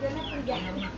Cái nắp 吗